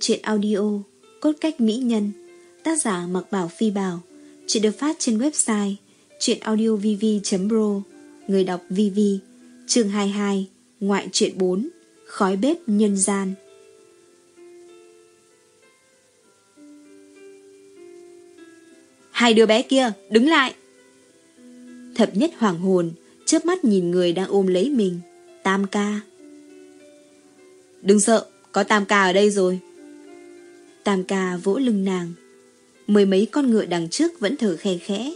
chuyện audio Cốt cách mỹ nhân Tác giả Mặc Bảo Phi Bảo Chuyện được phát trên website chuyenaudiovv.pro Người đọc VV Chương 22 Ngoại truyện 4 Khói bếp nhân gian Hai đứa bé kia, đứng lại! Thập nhất hoàng hồn, chớp mắt nhìn người đang ôm lấy mình. Tam ca. Đừng sợ, có Tam ca ở đây rồi. Tam ca vỗ lưng nàng. Mười mấy con ngựa đằng trước vẫn thở khe khẽ.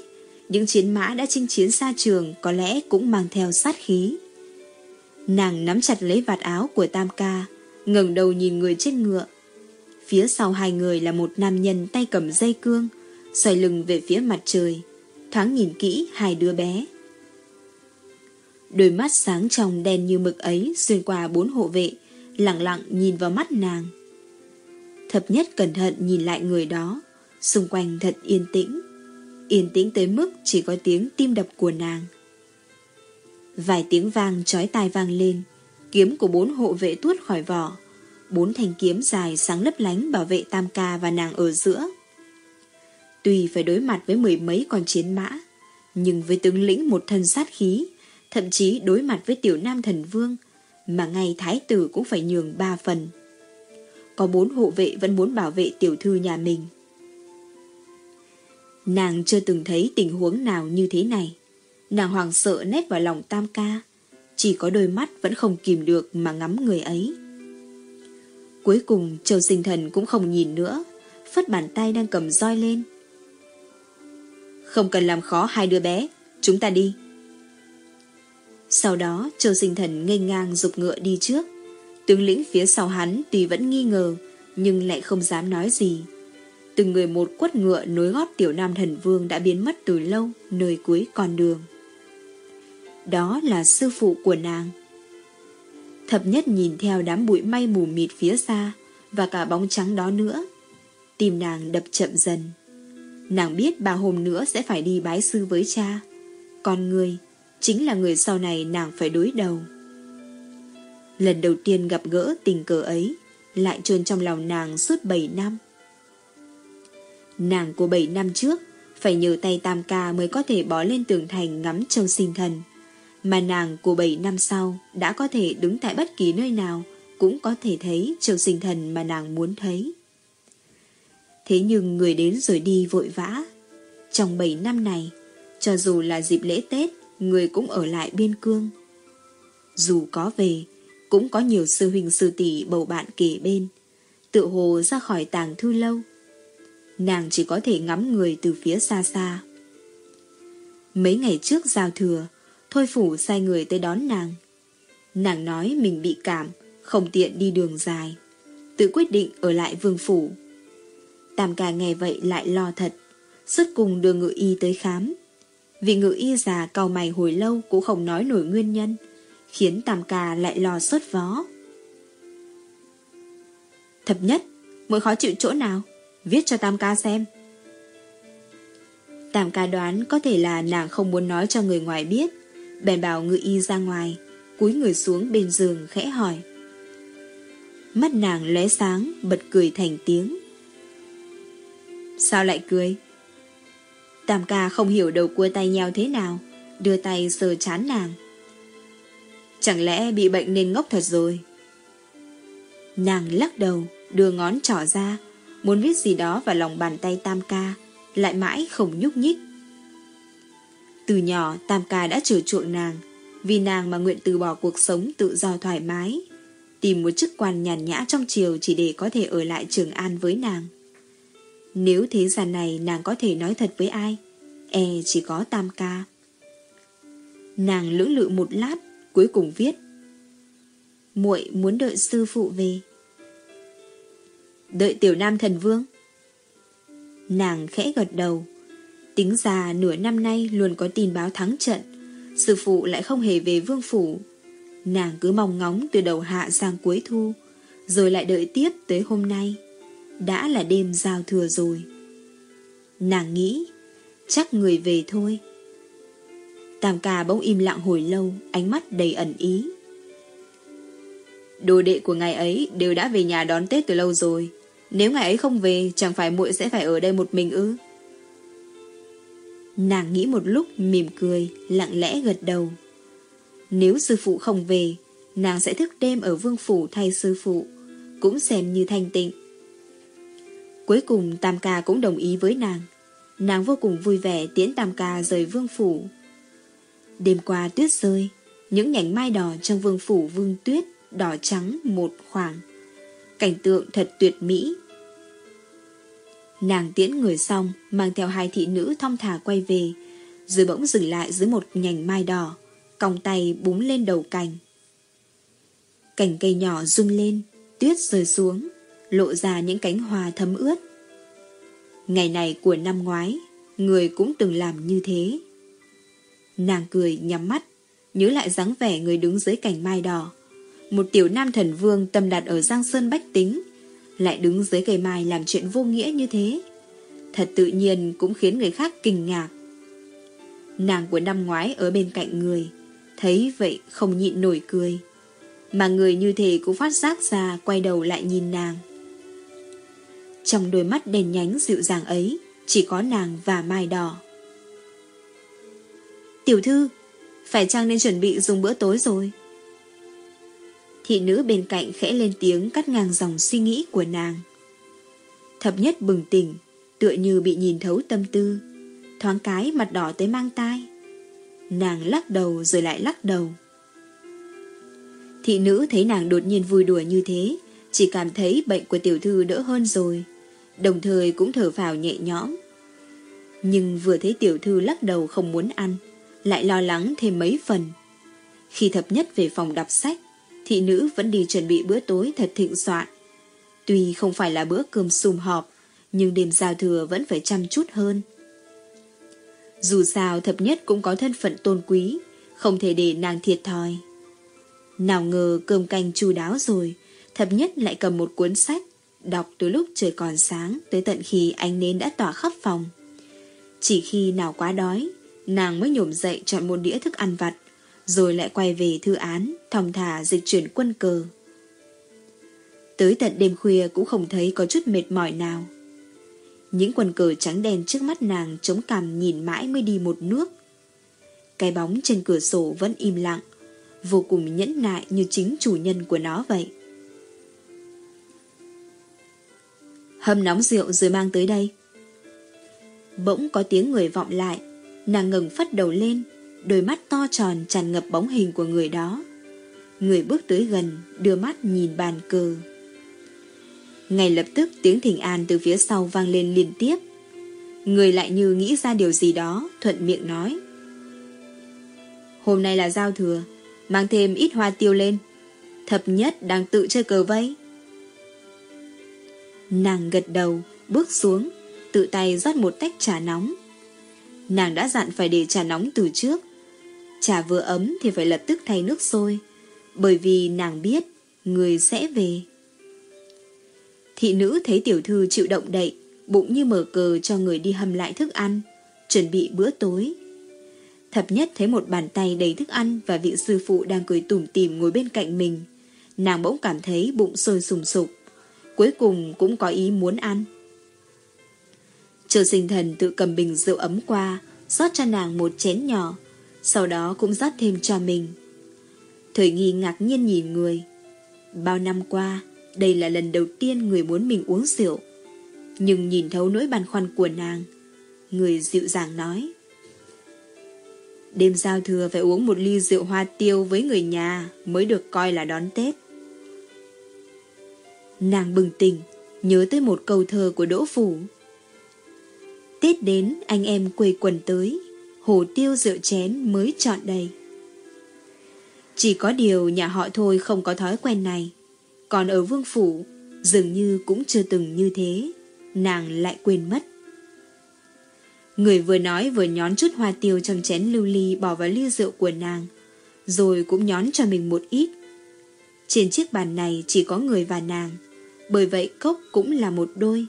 Những chiến mã đã chinh chiến xa trường có lẽ cũng mang theo sát khí. Nàng nắm chặt lấy vạt áo của Tam ca, ngẩng đầu nhìn người trên ngựa. Phía sau hai người là một nam nhân tay cầm dây cương, xoay lưng về phía mặt trời, thoáng nhìn kỹ hai đứa bé. Đôi mắt sáng trong đen như mực ấy xuyên qua bốn hộ vệ, lặng lặng nhìn vào mắt nàng. Thập nhất cẩn thận nhìn lại người đó, xung quanh thật yên tĩnh. Yên tĩnh tới mức chỉ có tiếng tim đập của nàng. Vài tiếng vang chói tai vang lên, kiếm của bốn hộ vệ tuốt khỏi vỏ. Bốn thanh kiếm dài sáng lấp lánh bảo vệ Tam Ca và nàng ở giữa. Tuy phải đối mặt với mười mấy con chiến mã, nhưng với tướng lĩnh một thân sát khí, thậm chí đối mặt với tiểu nam thần vương, mà ngay thái tử cũng phải nhường ba phần. Có bốn hộ vệ vẫn muốn bảo vệ tiểu thư nhà mình. Nàng chưa từng thấy tình huống nào như thế này. Nàng hoàng sợ nét vào lòng tam ca, chỉ có đôi mắt vẫn không kìm được mà ngắm người ấy. Cuối cùng Châu Sinh Thần cũng không nhìn nữa, phất bàn tay đang cầm roi lên. Không cần làm khó hai đứa bé, chúng ta đi. Sau đó Châu Sinh Thần ngây ngang dục ngựa đi trước. Tướng lĩnh phía sau hắn tuy vẫn nghi ngờ, nhưng lại không dám nói gì. Từng người một quất ngựa nối gót tiểu nam thần vương đã biến mất từ lâu nơi cuối con đường. Đó là sư phụ của nàng. Thập nhất nhìn theo đám bụi mây mù mịt phía xa và cả bóng trắng đó nữa. Tim nàng đập chậm dần. Nàng biết ba hôm nữa sẽ phải đi bái sư với cha. Con người chính là người sau này nàng phải đối đầu. Lần đầu tiên gặp gỡ tình cờ ấy, lại trơn trong lòng nàng suốt 7 năm. Nàng của 7 năm trước, phải nhờ tay tam ca mới có thể bỏ lên tường thành ngắm châu sinh thần. Mà nàng của 7 năm sau đã có thể đứng tại bất kỳ nơi nào cũng có thể thấy châu sinh thần mà nàng muốn thấy. Thế nhưng người đến rồi đi vội vã. Trong 7 năm này, cho dù là dịp lễ Tết, người cũng ở lại biên cương. Dù có về, cũng có nhiều sư huynh sư tỷ bầu bạn kể bên, tự hồ ra khỏi tàng thư lâu. Nàng chỉ có thể ngắm người từ phía xa xa. Mấy ngày trước giao thừa, Thôi Phủ sai người tới đón nàng. Nàng nói mình bị cảm, không tiện đi đường dài. Tự quyết định ở lại vương phủ. Tam ca nghe vậy lại lo thật, sức cùng đưa ngự y tới khám. vì ngự y già cau mày hồi lâu cũng không nói nổi nguyên nhân, khiến Tam ca lại lo sốt vó. Thập nhất, mỗi khó chịu chỗ nào? Viết cho Tam ca xem. Tam ca đoán có thể là nàng không muốn nói cho người ngoài biết, bèn bảo ngự y ra ngoài, cúi người xuống bên giường khẽ hỏi. Mắt nàng lóe sáng, bật cười thành tiếng. Sao lại cười? Tam ca không hiểu đầu cua tay nhau thế nào, đưa tay sờ chán nàng. Chẳng lẽ bị bệnh nên ngốc thật rồi? Nàng lắc đầu, đưa ngón trỏ ra, muốn viết gì đó vào lòng bàn tay Tam ca, lại mãi không nhúc nhích. Từ nhỏ Tam ca đã trở chuộng nàng, vì nàng mà nguyện từ bỏ cuộc sống tự do thoải mái, tìm một chức quan nhàn nhã trong chiều chỉ để có thể ở lại Trường An với nàng. Nếu thế gian này nàng có thể nói thật với ai, e chỉ có tam ca. Nàng lưỡng lự một lát, cuối cùng viết. muội muốn đợi sư phụ về. Đợi tiểu nam thần vương. Nàng khẽ gật đầu. Tính ra nửa năm nay luôn có tin báo thắng trận, sư phụ lại không hề về vương phủ. Nàng cứ mong ngóng từ đầu hạ sang cuối thu, rồi lại đợi tiếp tới hôm nay. Đã là đêm giao thừa rồi. Nàng nghĩ, chắc người về thôi. Tam ca bỗng im lặng hồi lâu, ánh mắt đầy ẩn ý. Đồ đệ của ngài ấy đều đã về nhà đón Tết từ lâu rồi. Nếu ngài ấy không về, chẳng phải muội sẽ phải ở đây một mình ư? Nàng nghĩ một lúc mỉm cười, lặng lẽ gật đầu. Nếu sư phụ không về, nàng sẽ thức đêm ở vương phủ thay sư phụ, cũng xem như thanh tịnh. Cuối cùng Tam Ca cũng đồng ý với nàng. Nàng vô cùng vui vẻ tiễn Tam Ca rời vương phủ. Đêm qua tuyết rơi, những nhánh mai đỏ trong vương phủ vương tuyết đỏ trắng một khoảng. Cảnh tượng thật tuyệt mỹ. Nàng tiễn người xong, mang theo hai thị nữ thong thả quay về, rồi bỗng dừng lại dưới một nhành mai đỏ, còng tay búng lên đầu cành. Cành cây nhỏ rung lên, tuyết rơi xuống, lộ ra những cánh hoa thấm ướt. Ngày này của năm ngoái, người cũng từng làm như thế. Nàng cười nhắm mắt, nhớ lại dáng vẻ người đứng dưới cành mai đỏ. Một tiểu nam thần vương tâm đặt ở Giang Sơn Bách Tính, lại đứng dưới cây mai làm chuyện vô nghĩa như thế. Thật tự nhiên cũng khiến người khác kinh ngạc. Nàng của năm ngoái ở bên cạnh người, thấy vậy không nhịn nổi cười. Mà người như thế cũng phát giác ra quay đầu lại nhìn nàng. Trong đôi mắt đèn nhánh dịu dàng ấy, chỉ có nàng và mai đỏ. Tiểu thư, phải chăng nên chuẩn bị dùng bữa tối rồi? Thị nữ bên cạnh khẽ lên tiếng cắt ngang dòng suy nghĩ của nàng. Thập nhất bừng tỉnh, tựa như bị nhìn thấu tâm tư, thoáng cái mặt đỏ tới mang tai. Nàng lắc đầu rồi lại lắc đầu. Thị nữ thấy nàng đột nhiên vui đùa như thế, chỉ cảm thấy bệnh của tiểu thư đỡ hơn rồi, đồng thời cũng thở phào nhẹ nhõm. Nhưng vừa thấy tiểu thư lắc đầu không muốn ăn, lại lo lắng thêm mấy phần. Khi thập nhất về phòng đọc sách, thị nữ vẫn đi chuẩn bị bữa tối thật thịnh soạn. Tuy không phải là bữa cơm sum họp, nhưng đêm giao thừa vẫn phải chăm chút hơn. Dù sao thập nhất cũng có thân phận tôn quý, không thể để nàng thiệt thòi. Nào ngờ cơm canh chu đáo rồi, thập nhất lại cầm một cuốn sách, đọc từ lúc trời còn sáng tới tận khi ánh nến đã tỏa khắp phòng. Chỉ khi nào quá đói, nàng mới nhổm dậy chọn một đĩa thức ăn vặt, rồi lại quay về thư án, thong thả dịch chuyển quân cờ. Tới tận đêm khuya cũng không thấy có chút mệt mỏi nào. Những quần cờ trắng đen trước mắt nàng chống cằm nhìn mãi mới đi một nước. Cái bóng trên cửa sổ vẫn im lặng, vô cùng nhẫn nại như chính chủ nhân của nó vậy. Hâm nóng rượu rồi mang tới đây. Bỗng có tiếng người vọng lại, nàng ngừng phát đầu lên, đôi mắt to tròn tràn ngập bóng hình của người đó. Người bước tới gần, đưa mắt nhìn bàn cờ. Ngay lập tức tiếng thỉnh an từ phía sau vang lên liên tiếp. Người lại như nghĩ ra điều gì đó, thuận miệng nói. Hôm nay là giao thừa, mang thêm ít hoa tiêu lên. Thập nhất đang tự chơi cờ vây. Nàng gật đầu, bước xuống, tự tay rót một tách trà nóng. Nàng đã dặn phải để trà nóng từ trước. Trà vừa ấm thì phải lập tức thay nước sôi, bởi vì nàng biết người sẽ về. Thị nữ thấy tiểu thư chịu động đậy, bụng như mở cờ cho người đi hâm lại thức ăn, chuẩn bị bữa tối. Thập nhất thấy một bàn tay đầy thức ăn và vị sư phụ đang cười tủm tỉm ngồi bên cạnh mình. Nàng bỗng cảm thấy bụng sôi sùng sục. Cuối cùng cũng có ý muốn ăn. Chờ sinh thần tự cầm bình rượu ấm qua, rót cho nàng một chén nhỏ, sau đó cũng rót thêm cho mình. Thời nghi ngạc nhiên nhìn người. Bao năm qua, đây là lần đầu tiên người muốn mình uống rượu. Nhưng nhìn thấu nỗi băn khoăn của nàng, người dịu dàng nói. Đêm giao thừa phải uống một ly rượu hoa tiêu với người nhà mới được coi là đón Tết. Nàng bừng tỉnh, nhớ tới một câu thơ của Đỗ Phủ. Tết đến anh em quây quần tới, hồ tiêu rượu chén mới chọn đầy. Chỉ có điều nhà họ thôi không có thói quen này. Còn ở vương phủ, dường như cũng chưa từng như thế, nàng lại quên mất. Người vừa nói vừa nhón chút hoa tiêu trong chén lưu ly bỏ vào ly rượu của nàng, rồi cũng nhón cho mình một ít. Trên chiếc bàn này chỉ có người và nàng, bởi vậy cốc cũng là một đôi.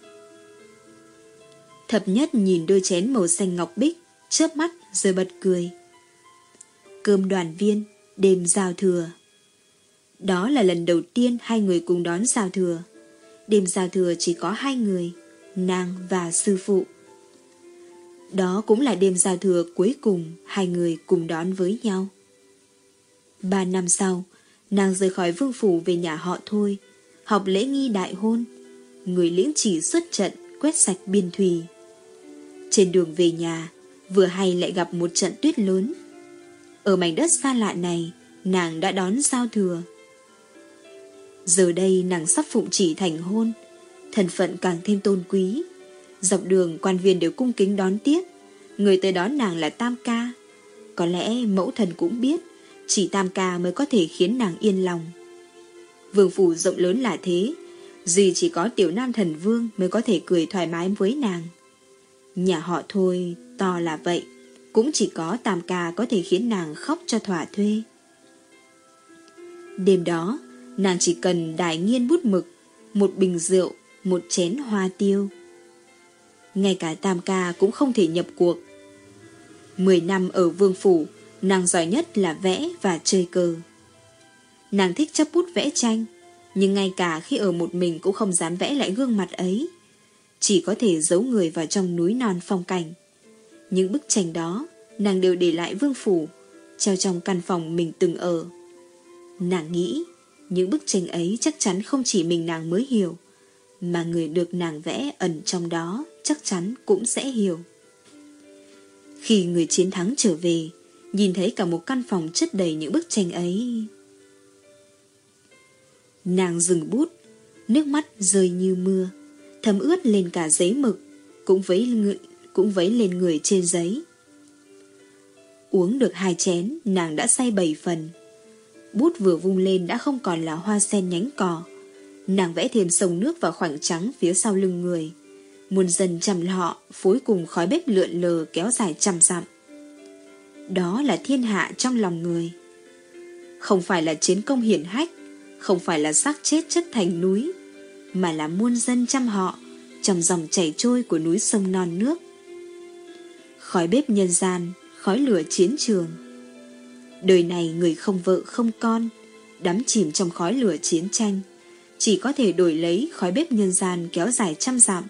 Thập nhất nhìn đôi chén màu xanh ngọc bích, chớp mắt rồi bật cười. Cơm đoàn viên, đêm giao thừa. Đó là lần đầu tiên hai người cùng đón giao thừa. Đêm giao thừa chỉ có hai người, nàng và sư phụ. Đó cũng là đêm giao thừa cuối cùng hai người cùng đón với nhau. Ba năm sau, nàng rời khỏi vương phủ về nhà họ thôi, học lễ nghi đại hôn. Người liễn chỉ xuất trận quét sạch biên thùy. Trên đường về nhà, vừa hay lại gặp một trận tuyết lớn. Ở mảnh đất xa lạ này, nàng đã đón giao thừa. Giờ đây nàng sắp phụng chỉ thành hôn, thân phận càng thêm tôn quý. Dọc đường quan viên đều cung kính đón tiếp, người tới đón nàng là Tam Ca. Có lẽ mẫu thần cũng biết, chỉ Tam Ca mới có thể khiến nàng yên lòng. Vương phủ rộng lớn là thế, duy chỉ có tiểu nam thần vương mới có thể cười thoải mái với nàng. Nhà họ thôi, to là vậy, cũng chỉ có Tam Ca có thể khiến nàng khóc cho thỏa thuê. Đêm đó, nàng chỉ cần đài nghiên bút mực, một bình rượu, một chén hoa tiêu. Ngay cả Tam Ca cũng không thể nhập cuộc. Mười năm ở vương phủ, nàng giỏi nhất là vẽ và chơi cờ. Nàng thích chấp bút vẽ tranh, nhưng ngay cả khi ở một mình cũng không dám vẽ lại gương mặt ấy. Chỉ có thể giấu người vào trong núi non phong cảnh. Những bức tranh đó, nàng đều để lại vương phủ, treo trong căn phòng mình từng ở. Nàng nghĩ, những bức tranh ấy chắc chắn không chỉ mình nàng mới hiểu, mà người được nàng vẽ ẩn trong đó chắc chắn cũng sẽ hiểu. Khi người chiến thắng trở về, nhìn thấy cả một căn phòng chất đầy những bức tranh ấy. Nàng dừng bút, nước mắt rơi như mưa, thấm ướt lên cả giấy mực, cũng vấy, người, cũng vấy lên người trên giấy. Uống được hai chén, nàng đã say bảy phần. Bút vừa vung lên đã không còn là hoa sen nhánh cỏ. Nàng vẽ thêm sông nước vào khoảng trắng phía sau lưng người. Muôn dần chầm lọ, phối cùng khói bếp lượn lờ kéo dài trăm dặm. Đó là thiên hạ trong lòng người. Không phải là chiến công hiển hách, không phải là xác chết chất thành núi, mà là muôn dân chăm họ trong dòng chảy trôi của núi sông non nước. Khói bếp nhân gian, khói lửa chiến trường. Đời này người không vợ không con, đắm chìm trong khói lửa chiến tranh, chỉ có thể đổi lấy khói bếp nhân gian kéo dài trăm dặm.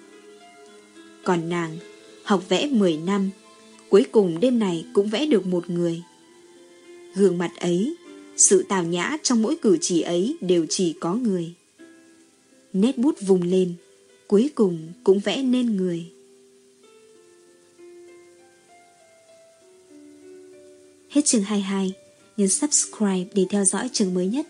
Còn nàng, học vẽ 10 năm, cuối cùng đêm này cũng vẽ được một người. Gương mặt ấy, sự tào nhã trong mỗi cử chỉ ấy đều chỉ có người. Nét bút vùng lên, cuối cùng cũng vẽ nên người. Hết chương 22, nhấn subscribe để theo dõi chương mới nhất.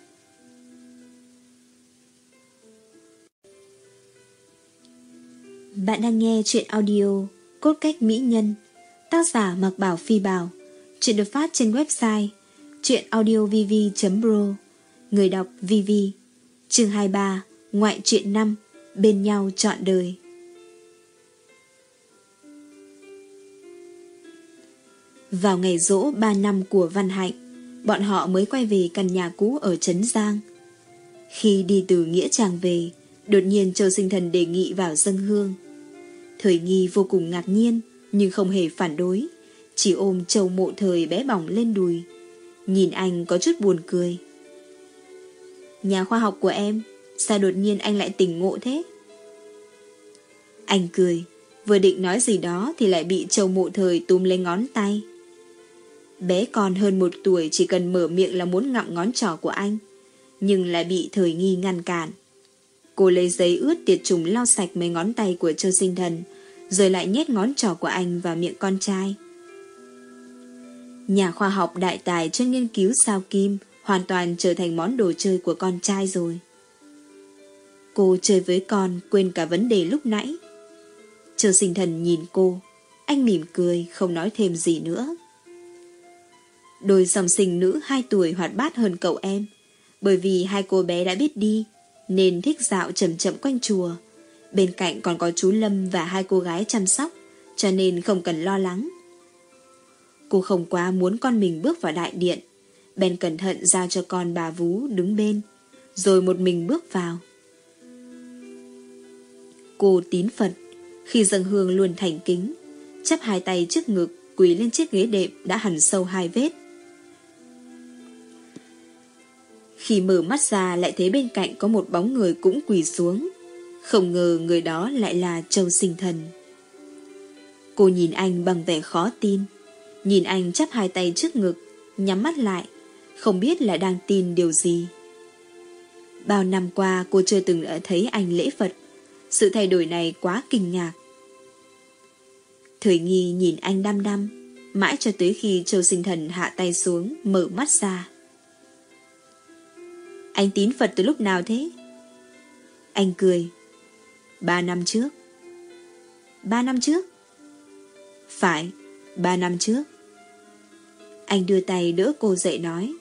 Bạn đang nghe chuyện audio Cốt cách mỹ nhân Tác giả Mạc Bảo Phi Bảo Chuyện được phát trên website Chuyện audiovv.pro Người đọc VV Chương 23 Ngoại truyện 5 Bên nhau trọn đời. Vào ngày rỗ 3 năm của Văn Hạnh, Bọn họ mới quay về căn nhà cũ ở Trấn Giang. Khi đi từ Nghĩa tràng về, Đột nhiên Châu Sinh Thần đề nghị vào dân hương. Thời nghi vô cùng ngạc nhiên, Nhưng không hề phản đối, Chỉ ôm Châu Mộ Thời bé bỏng lên đùi. Nhìn anh có chút buồn cười. Nhà khoa học của em Sao đột nhiên anh lại tỉnh ngộ thế? Anh cười, Vừa định nói gì đó Thì lại bị Châu Mộ Thời túm lấy ngón tay. Bé con hơn một tuổi Chỉ cần mở miệng là muốn ngậm ngón trỏ của anh, Nhưng lại bị thời nghi ngăn cản. Cô lấy giấy ướt tiệt trùng lau sạch mấy ngón tay của Châu Sinh Thần, Rồi lại nhét ngón trỏ của anh vào miệng con trai. Nhà khoa học đại tài chuyên nghiên cứu sao kim hoàn toàn trở thành món đồ chơi của con trai rồi. Cô chơi với con quên cả vấn đề lúc nãy. Chờ sinh thần nhìn cô, anh mỉm cười không nói thêm gì nữa. Đôi dòng sinh nữ 2 tuổi hoạt bát hơn cậu em, bởi vì hai cô bé đã biết đi, nên thích dạo chậm chậm quanh chùa. Bên cạnh còn có chú Lâm và hai cô gái chăm sóc, cho nên không cần lo lắng. Cô không quá muốn con mình bước vào đại điện, bèn cẩn thận giao cho con bà Vú đứng bên, rồi một mình bước vào. Cô tín Phật, khi dâng hương luôn thành kính, chắp hai tay trước ngực, quỳ lên chiếc ghế đệm đã hẳn sâu hai vết. Khi mở mắt ra lại thấy bên cạnh có một bóng người cũng quỳ xuống. Không ngờ người đó lại là Châu Sinh Thần. Cô nhìn anh bằng vẻ khó tin. Nhìn anh chắp hai tay trước ngực, nhắm mắt lại, không biết là đang tin điều gì. Bao năm qua cô chưa từng thấy anh lễ Phật. Sự thay đổi này quá kinh ngạc. Thời nghi nhìn anh đăm đăm, mãi cho tới khi Châu Sinh Thần hạ tay xuống, mở mắt ra. Anh tín Phật từ lúc nào thế? Anh cười. Ba năm trước. Ba năm trước? Phải, ba năm trước. Anh đưa tay đỡ cô dậy nói.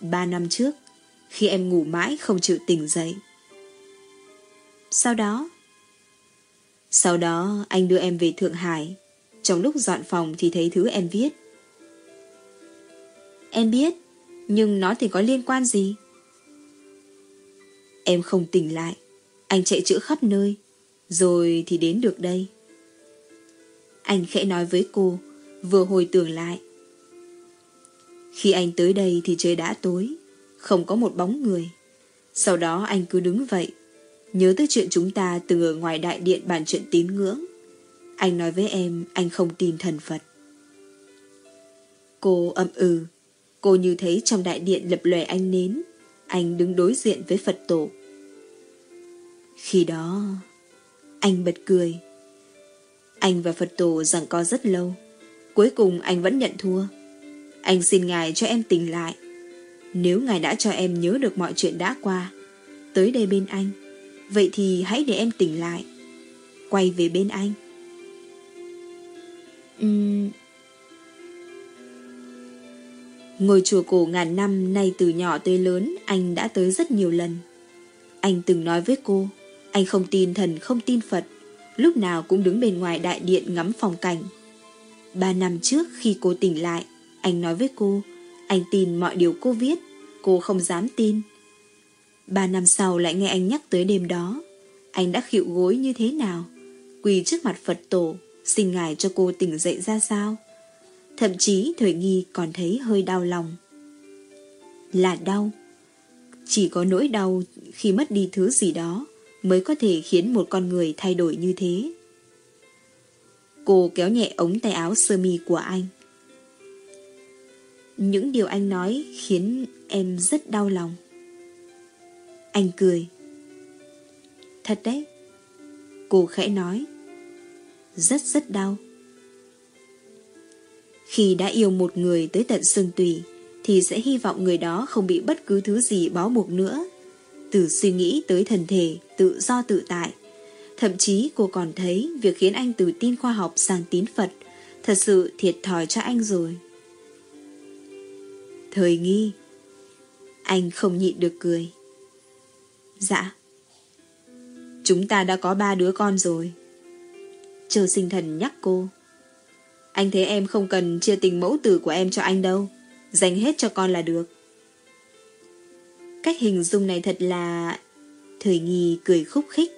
Ba năm trước, khi em ngủ mãi không chịu tỉnh dậy. Sau đó? Sau đó anh đưa em về Thượng Hải. Trong lúc dọn phòng thì thấy thứ em viết. Em biết, nhưng nó thì có liên quan gì? Em không tỉnh lại. Anh chạy chữa khắp nơi. Rồi thì đến được đây. Anh khẽ nói với cô, vừa hồi tưởng lại. Khi anh tới đây thì trời đã tối, không có một bóng người. Sau đó anh cứ đứng vậy, nhớ tới chuyện chúng ta từng ở ngoài đại điện bàn chuyện tín ngưỡng. Anh nói với em anh không tin thần Phật. Cô âm ừ, cô như thấy trong đại điện lập lòe anh nến, anh đứng đối diện với Phật tổ. Khi đó, anh bật cười. Anh và Phật tổ rằng co rất lâu. Cuối cùng anh vẫn nhận thua. Anh xin Ngài cho em tỉnh lại. Nếu Ngài đã cho em nhớ được mọi chuyện đã qua, tới đây bên anh, vậy thì hãy để em tỉnh lại. Quay về bên anh. Uhm... Ngôi chùa cổ ngàn năm nay từ nhỏ tới lớn anh đã tới rất nhiều lần. Anh từng nói với cô, anh không tin thần không tin Phật, lúc nào cũng đứng bên ngoài đại điện ngắm phong cảnh. Ba năm trước khi cô tỉnh lại, anh nói với cô, anh tin mọi điều cô viết, cô không dám tin. Ba năm sau lại nghe anh nhắc tới đêm đó, anh đã khịu gối như thế nào, quỳ trước mặt Phật tổ, xin ngài cho cô tỉnh dậy ra sao. Thậm chí Thời Nghi còn thấy hơi đau lòng. Là đau. Chỉ có nỗi đau khi mất đi thứ gì đó mới có thể khiến một con người thay đổi như thế. Cô kéo nhẹ ống tay áo sơ mi của anh. Những điều anh nói khiến em rất đau lòng. Anh cười. Thật đấy. Cô khẽ nói. Rất rất đau. Khi đã yêu một người tới tận xương tùy, thì sẽ hy vọng người đó không bị bất cứ thứ gì bó buộc nữa. Từ suy nghĩ tới thần thể, tự do tự tại. Thậm chí cô còn thấy việc khiến anh từ tin khoa học sang tín Phật thật sự thiệt thòi cho anh rồi. Thời nghi. Anh không nhịn được cười. Dạ. Chúng ta đã có ba đứa con rồi. Chờ sinh thần nhắc cô. Anh thấy em không cần chia tình mẫu tử của em cho anh đâu. Dành hết cho con là được. Cách hình dung này thật là... Thời nghi cười khúc khích.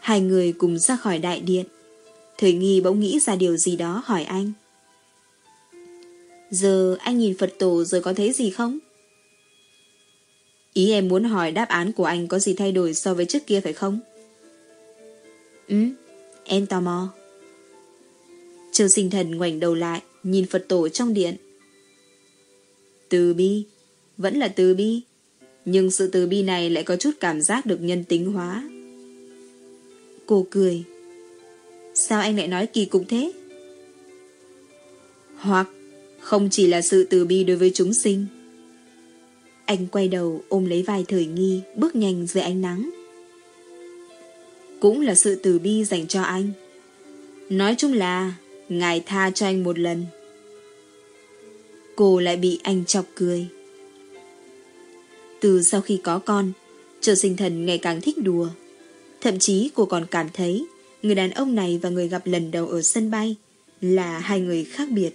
Hai người cùng ra khỏi đại điện. Thời nghi bỗng nghĩ ra điều gì đó hỏi anh. Giờ anh nhìn Phật tổ rồi có thấy gì không? Ý em muốn hỏi đáp án của anh có gì thay đổi so với trước kia phải không? Ừ, em tò mò. Châu sinh thần ngoảnh đầu lại, nhìn Phật tổ trong điện. Từ bi, vẫn là từ bi. Nhưng sự từ bi này lại có chút cảm giác được nhân tính hóa. Cô cười. Sao anh lại nói kỳ cục thế? Hoặc không chỉ là sự từ bi đối với chúng sinh. Anh quay đầu ôm lấy vai thời nghi, bước nhanh dưới ánh nắng. Cũng là sự từ bi dành cho anh. Nói chung là, ngài tha cho anh một lần. Cô lại bị anh chọc cười. Từ sau khi có con, Trợ sinh thần ngày càng thích đùa. Thậm chí cô còn cảm thấy người đàn ông này và người gặp lần đầu ở sân bay là hai người khác biệt.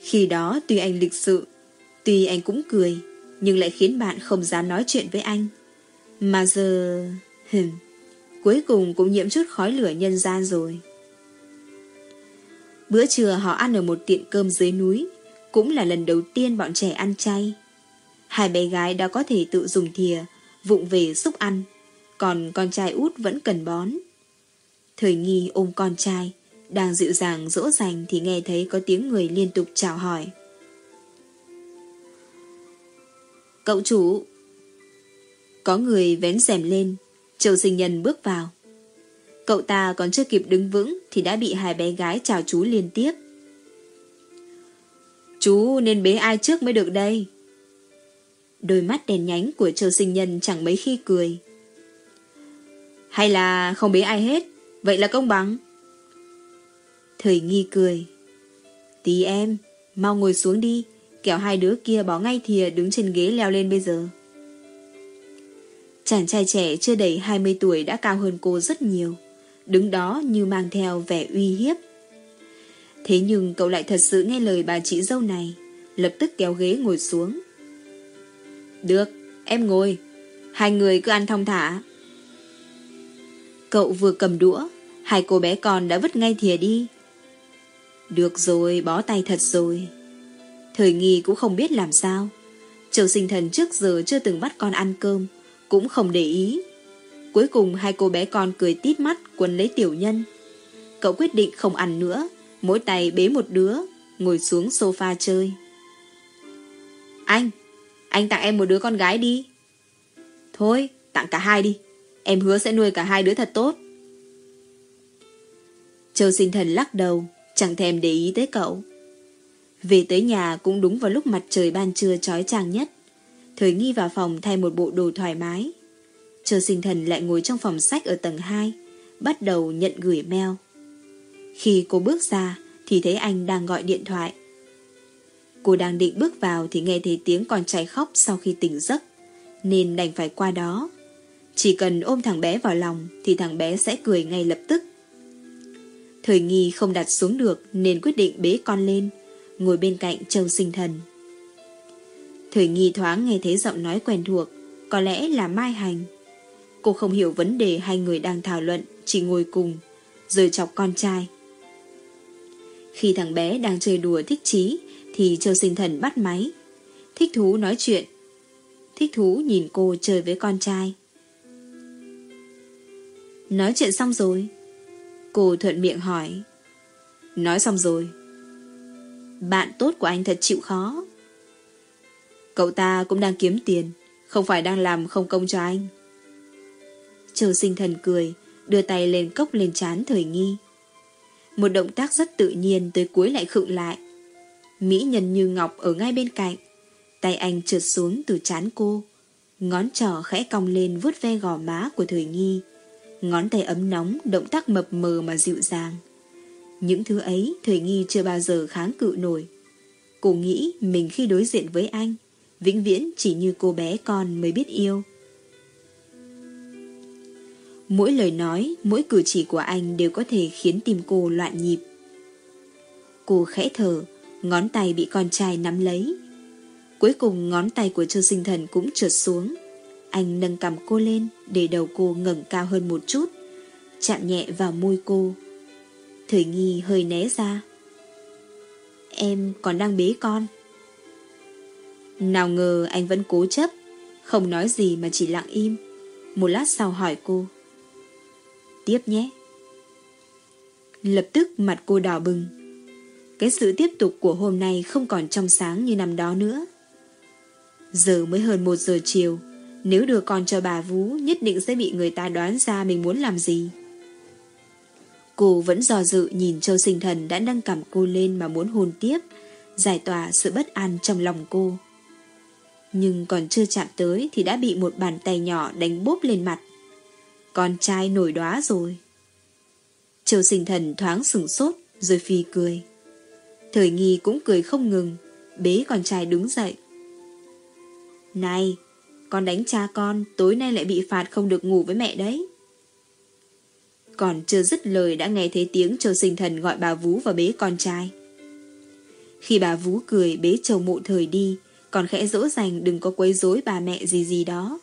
Khi đó tuy anh lịch sự, tuy anh cũng cười, nhưng lại khiến bạn không dám nói chuyện với anh. Mà giờ... Hừm, cuối cùng cũng nhiễm chút khói lửa nhân gian rồi. Bữa trưa họ ăn ở một tiệm cơm dưới núi, cũng là lần đầu tiên bọn trẻ ăn chay. Hai bé gái đã có thể tự dùng thìa, vụng về xúc ăn, còn con trai út vẫn cần bón. Thời nghi ôm con trai, đang dịu dàng dỗ dành thì nghe thấy có tiếng người liên tục chào hỏi. Cậu chủ! Có người vén rèm lên, Châu sinh nhân bước vào. Cậu ta còn chưa kịp đứng vững thì đã bị hai bé gái chào chú liên tiếp. Chú nên bế ai trước mới được đây? Đôi mắt đèn nhánh của Châu sinh nhân chẳng mấy khi cười. Hay là không bế ai hết, vậy là công bằng. Thời nghi cười. Tí em, mau ngồi xuống đi, kẻo hai đứa kia bỏ ngay thìa đứng trên ghế leo lên bây giờ. Chàng trai trẻ chưa đầy 20 tuổi đã cao hơn cô rất nhiều, đứng đó như mang theo vẻ uy hiếp. Thế nhưng cậu lại thật sự nghe lời bà chị dâu này, lập tức kéo ghế ngồi xuống. Được, em ngồi, hai người cứ ăn thong thả. Cậu vừa cầm đũa, hai cô bé con đã vứt ngay thìa đi. Được rồi, bó tay thật rồi. Thời nghi cũng không biết làm sao. Châu sinh thần trước giờ chưa từng bắt con ăn cơm, cũng không để ý. Cuối cùng hai cô bé con cười tít mắt quấn lấy tiểu nhân. Cậu quyết định không ăn nữa, mỗi tay bế một đứa, ngồi xuống sofa chơi. Anh, anh tặng em một đứa con gái đi. Thôi, tặng cả hai đi. Em hứa sẽ nuôi cả hai đứa thật tốt. Châu sinh thần lắc đầu, chẳng thèm để ý tới cậu. Về tới nhà cũng đúng vào lúc mặt trời ban trưa trói chang nhất. Thời nghi vào phòng thay một bộ đồ thoải mái. chờ sinh thần lại ngồi trong phòng sách ở tầng 2, bắt đầu nhận gửi mail. Khi cô bước ra thì thấy anh đang gọi điện thoại. Cô đang định bước vào thì nghe thấy tiếng con trai khóc sau khi tỉnh giấc, nên đành phải qua đó. Chỉ cần ôm thằng bé vào lòng thì thằng bé sẽ cười ngay lập tức. Thời nghi không đặt xuống được nên quyết định bế con lên, ngồi bên cạnh Châu Sinh Thần. Thời nghi thoáng nghe thấy giọng nói quen thuộc, có lẽ là Mai Hành. Cô không hiểu vấn đề hai người đang thảo luận, chỉ ngồi cùng, rồi chọc con trai. Khi thằng bé đang chơi đùa thích trí, thì Châu Sinh Thần bắt máy. Thích thú nói chuyện. Thích thú nhìn cô chơi với con trai. Nói chuyện xong rồi. Cô thuận miệng hỏi. Nói xong rồi. Bạn tốt của anh thật chịu khó. Cậu ta cũng đang kiếm tiền, không phải đang làm không công cho anh. Trường sinh thần cười, đưa tay lên cốc lên chán thời nghi. Một động tác rất tự nhiên tới cuối lại khựng lại. Mỹ nhân như ngọc ở ngay bên cạnh. Tay anh trượt xuống từ chán cô. Ngón trỏ khẽ cong lên vuốt ve gò má của thời nghi. Ngón tay ấm nóng, động tác mập mờ mà dịu dàng. Những thứ ấy thời nghi chưa bao giờ kháng cự nổi. Cô nghĩ mình khi đối diện với anh, vĩnh viễn chỉ như cô bé con mới biết yêu. Mỗi lời nói, mỗi cử chỉ của anh đều có thể khiến tim cô loạn nhịp. Cô khẽ thở, ngón tay bị con trai nắm lấy. Cuối cùng ngón tay của Châu Sinh Thần cũng trượt xuống. Anh nâng cầm cô lên để đầu cô ngẩng cao hơn một chút, chạm nhẹ vào môi cô. Thời nghi hơi né ra. Em còn đang bế con. Nào ngờ anh vẫn cố chấp, không nói gì mà chỉ lặng im. Một lát sau hỏi cô. Tiếp nhé. Lập tức mặt cô đỏ bừng. Cái sự tiếp tục của hôm nay không còn trong sáng như năm đó nữa. Giờ mới hơn một giờ chiều, nếu đưa con cho bà Vú nhất định sẽ bị người ta đoán ra mình muốn làm gì. Cô vẫn dò dự nhìn Châu Sinh Thần đã nâng cầm cô lên mà muốn hôn tiếp, giải tỏa sự bất an trong lòng cô. Nhưng còn chưa chạm tới thì đã bị một bàn tay nhỏ đánh bốp lên mặt. Con trai nổi đóa rồi. Châu Sinh Thần thoáng sửng sốt rồi phi cười. Thời nghi cũng cười không ngừng, bế con trai đứng dậy. Này, con đánh cha con, tối nay lại bị phạt không được ngủ với mẹ đấy. Còn chưa dứt lời đã nghe thấy tiếng châu sinh thần gọi bà Vú và bế con trai. Khi bà Vú cười bế châu Mộ thời đi, còn khẽ dỗ dành đừng có quấy rối bà mẹ gì gì đó.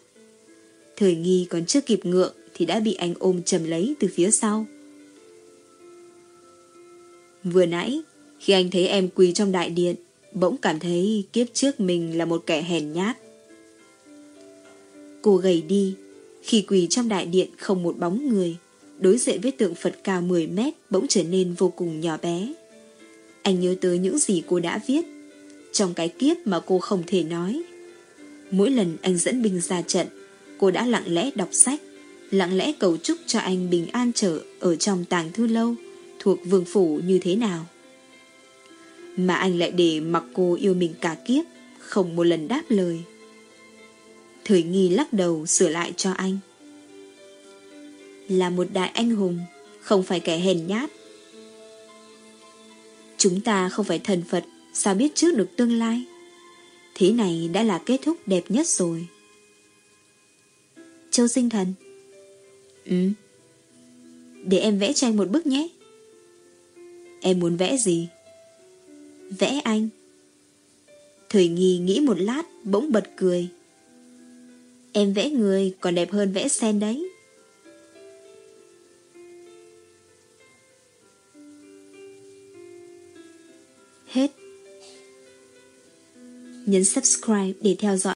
Thời nghi còn chưa kịp ngượng thì đã bị anh ôm chầm lấy từ phía sau. Vừa nãy, khi anh thấy em quỳ trong đại điện, bỗng cảm thấy kiếp trước mình là một kẻ hèn nhát. Cô gầy đi, khi quỳ trong đại điện không một bóng người, đối diện với tượng Phật cao 10 mét bỗng trở nên vô cùng nhỏ bé. Anh nhớ tới những gì cô đã viết, trong cái kiếp mà cô không thể nói. Mỗi lần anh dẫn binh ra trận, cô đã lặng lẽ đọc sách, lặng lẽ cầu chúc cho anh bình an trở ở trong tàng thư lâu, thuộc vương phủ như thế nào. Mà anh lại để mặc cô yêu mình cả kiếp, không một lần đáp lời. Thời nghi lắc đầu sửa lại cho anh. Là một đại anh hùng, không phải kẻ hèn nhát. Chúng ta không phải thần Phật, sao biết trước được tương lai? Thế này đã là kết thúc đẹp nhất rồi. Châu sinh thần. Ừ. Để em vẽ tranh một bức nhé. Em muốn vẽ gì? Vẽ anh. Thời nghi nghĩ một lát, bỗng bật cười. Em vẽ người còn đẹp hơn vẽ sen đấy. Nhấn subscribe để theo dõi